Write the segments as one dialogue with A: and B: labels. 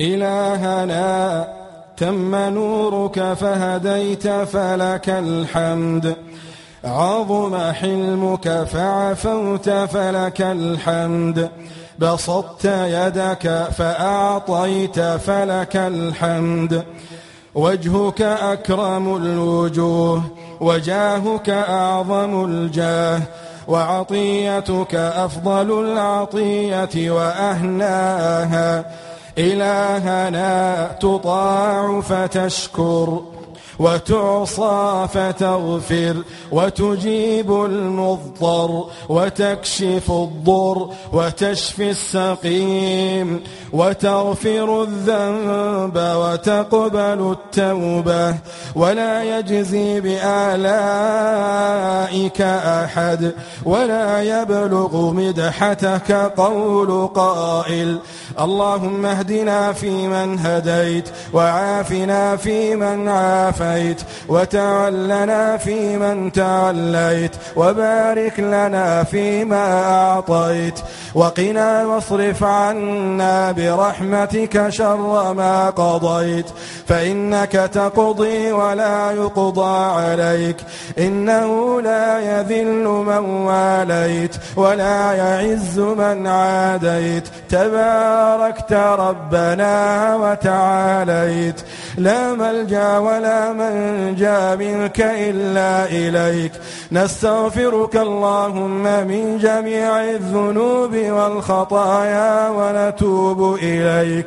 A: إلهنا تم نورك فهديت فلك الحمد. عظم حلمك فعفوت فلك الحمد. بسطت يدك فأعطيت فلك الحمد. وجهك أكرم الوجوه وجاهك أعظم الجاه. وعطيتك أفضل العطية وأهناها. إلهنا تطاع فتشكر. وتعصى فتغفر وتجيب المضطر وتكشف الضر وتشفي السقيم وتغفر الذنب وتقبل التوبة ولا يجزي بآلائك أحد ولا يبلغ مدحتك قول قائل اللهم اهدنا فيمن هديت وعافنا فيمن عافيت وتولنا فيمن توليت وبارك لنا فيما أعطيت وقنا واصرف عنا برحمتك شر ما قضيت فإنك تقضي ولا يقضى عليك إنه لا يذل من واليت ولا يعز من عاديت تباركت ربنا وتعاليت لا ملجأ ولا منجا منك إلا إليك. نستغفرك اللهم من جميع الذنوب والخطايا ونتوب إليك.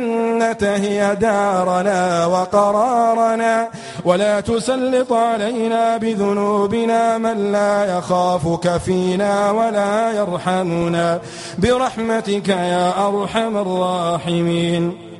A: هي دارنا وقرارنا ولا تسلط علينا بذنوبنا من لا يخافك فينا ولا يرحمنا. برحمتك يا أرحم الراحمين.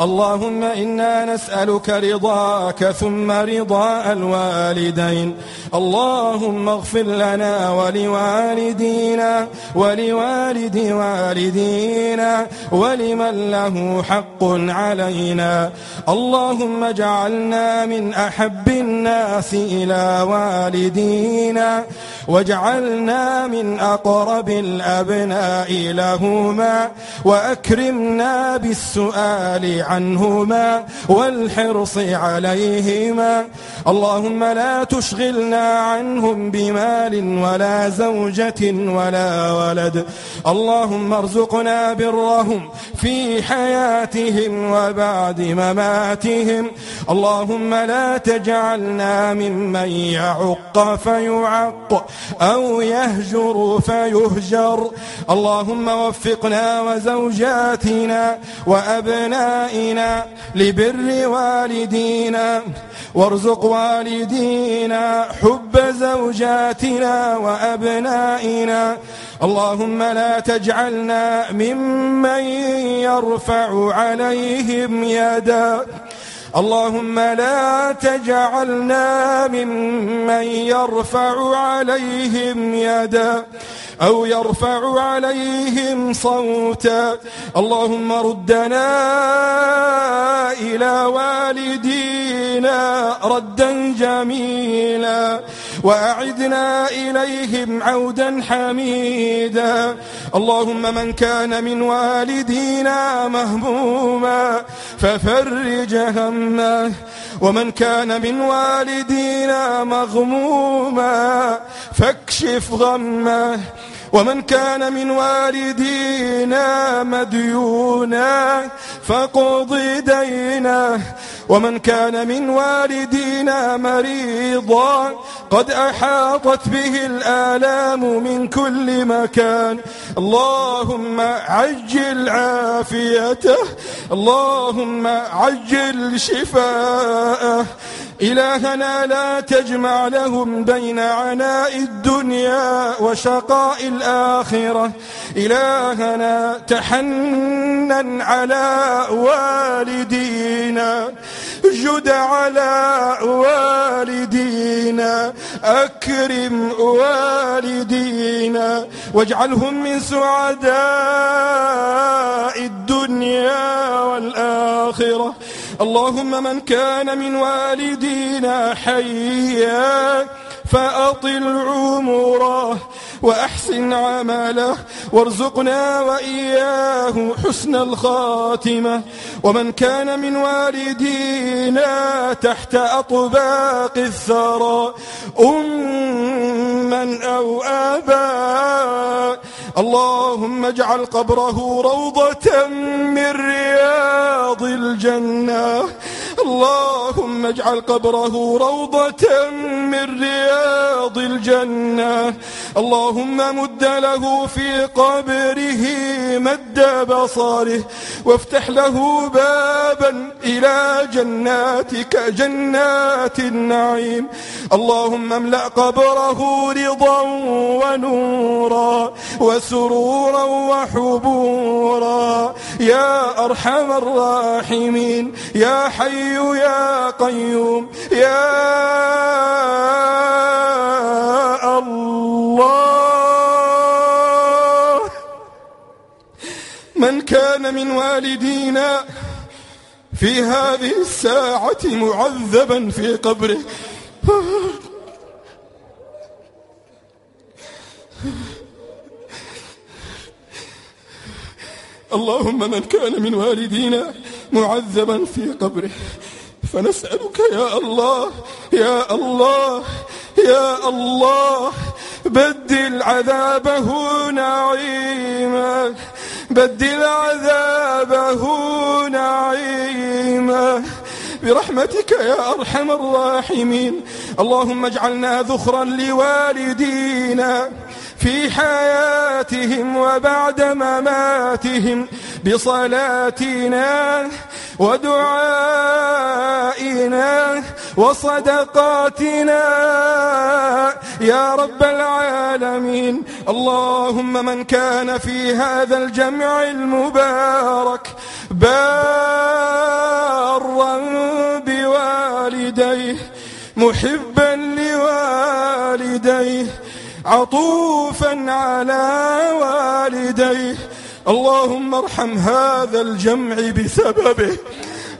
A: اللهم إنا نسألك رضاك ثم رضاء الوالدين. اللهم اغفر لنا ولوالدينا ولوالد والدينا ولمن له حق علينا. اللهم اجعلنا من أحب الناس إلى والدينا واجعلنا من أقرب الأبناء لهما وأكرمنا بالسؤال عنهما والحرص عليهما. اللهم لا تشغلنا عنهم بمال ولا زوجة ولا ولد. اللهم ارزقنا برهم في حياتهم وبعد مماتهم. اللهم لا تجعلنا ممن يعق فيعق أو يهجر فيهجر. اللهم وفقنا وزوجاتنا وأبنائنا لبر والدينا وارزق والدينا حب زوجاتنا وأبنائنا. اللهم لا تجعلنا ممن يرفع عليهم يدا. اللهم لا تجعلنا ممن يرفع عليهم يدا. أو يرفع عليهم صوتا. اللهم ردنا إلى والدينا ردا جميلا وأعدنا إليهم عودا حميدا. اللهم من كان من والدينا مهموما ففرج همه. ومن كان من والدينا مغموما فاكشف غمه. ومن كان من والدينا مديونا فقض دينه. ومن كان من والدينا مريضا قد أحاطت به الآلام من كل مكان. اللهم عجل عافيته. اللهم عجل شفاءه. إلهنا لا تجمع لهم بين عناء الدنيا وشقاء الآخرة. إلهنا تحنن على والدينا جد على والدينا أكرم والدينا واجعلهم من سعداء الدنيا والآخرة. اللهم من كان من والدينا حيا فأطل عمره وأحسن عمله وارزقنا وإياه حسن الخاتمة. ومن كان من والدينا تحت أطباق الثرى أما أو آباء اللهم اجعل قبره روضة من رياض الجنة. اللهم اجعل قبره روضة من رياض الجنة. اللهم مد له في قبره مد بصره وافتح له إلى جناتك جنات النعيم. اللهم املأ قبره رضا ونورا وسرورا وحبورا. يا أرحم الراحمين يا حي يا قيوم يا الله. من كان من والدينا في هذه الساعة معذبا في قبره. اللهم من كان من والدينا معذبا في قبره. فنسألك يا الله يا الله يا الله بدل عذابه نعيما. بدل عذابه نعيما. برحمتك يا أرحم الراحمين. اللهم اجعلنا ذخرا لوالدينا في حياتهم وبعد مماتهم. بصلاتنا ودعائنا وصدقاتنا. يا رب العالمين. اللهم من كان في هذا الجمع المبارك بارا بوالديه محبا لوالديه عطوفا على والديه. اللهم ارحم هذا الجمع بسببه.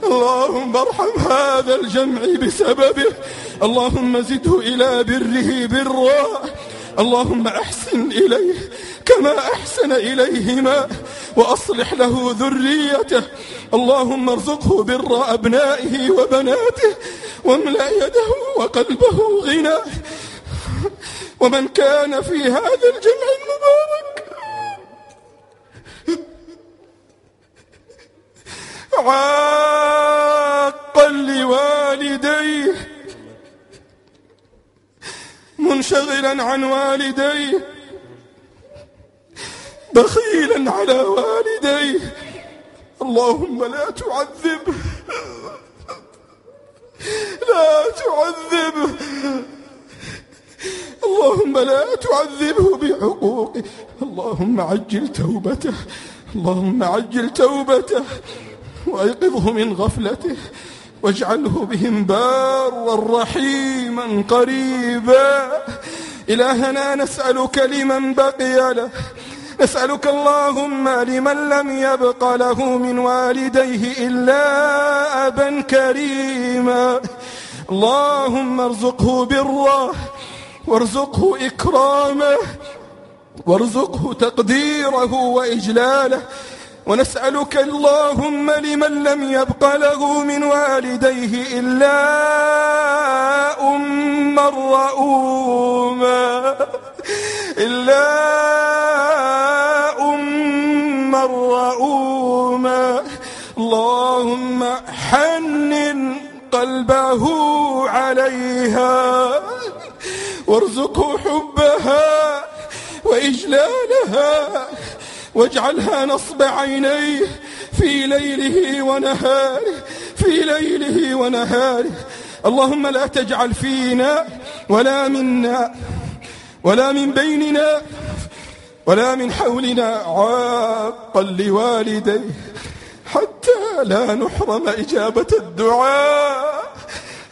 A: اللهم ارحم هذا الجمع بسببه. اللهم زده إلى بره برا. اللهم أحسن إليه كما أحسن إليهما وأصلح له ذريته. اللهم ارزقه بر أبنائه وبناته واملأ يده وقلبه غنى. ومن كان في هذا الجمع المبارك عاقا لوالديه منشغلا عن والديه بخيلا على والديه. اللهم لا تعذبه لا تعذبه اللهم لا تعذبه بحقوقه. اللهم عجل توبته اللهم عجل توبته. وأيقظه من غفلته واجعله بهم بارا رحيما قريبا. إلهنا نسألك لمن بقي له نسألك اللهم لمن لم يبق له من والديه إلا أبا كريما. اللهم ارزقه بره وارزقه إكرامه وارزقه تقديره وإجلاله. ونسألك اللهم لمن لم يبق له من والديه إلا أم رؤوما إلا أم رؤوما اللهم حنن قلبه عليها وارزقه حبها وإجلالها. واجعلها نصب عينيه في ليله ونهاره في ليله ونهاره. اللهم لا تجعل فينا ولا منا ولا من بيننا ولا من حولنا عاقا لوالديه حتى لا نحرم إجابة الدعاء.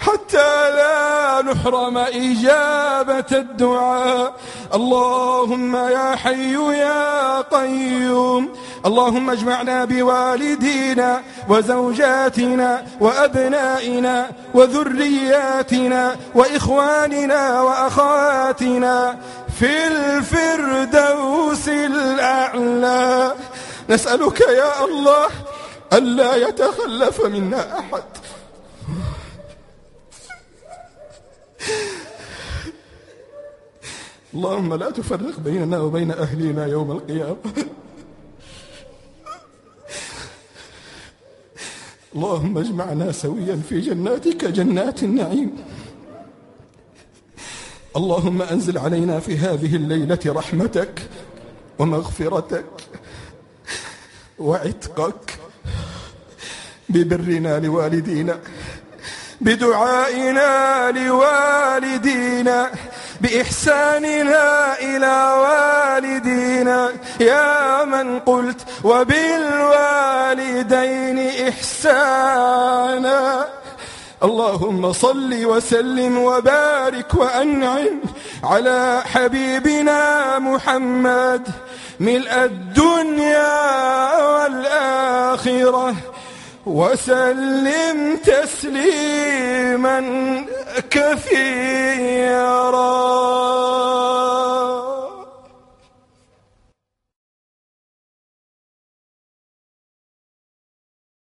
A: حتى لا نحرم إجابة الدعاء. اللهم يا حي يا قيوم. اللهم اجمعنا بوالدينا وزوجاتنا وأبنائنا وذرياتنا وإخواننا وأخواتنا في الفردوس الأعلى. نسألك يا الله ألا يتخلف منا أحد. اللهم لا تفرق بيننا وبين أهلنا يوم القيامة. اللهم اجمعنا سويا في جناتك جنات النعيم. اللهم أنزل علينا في هذه الليلة رحمتك ومغفرتك وعتقك ببرنا لوالدينا بدعائنا لوالدينا. بإحساننا إلى والدينا. يا من قلت وبالوالدين إحسانا. اللهم صل وسلم وبارك وأنعم على حبيبنا محمد. ملء الدنيا والآخرة. وسلم تسليما. كثيرا.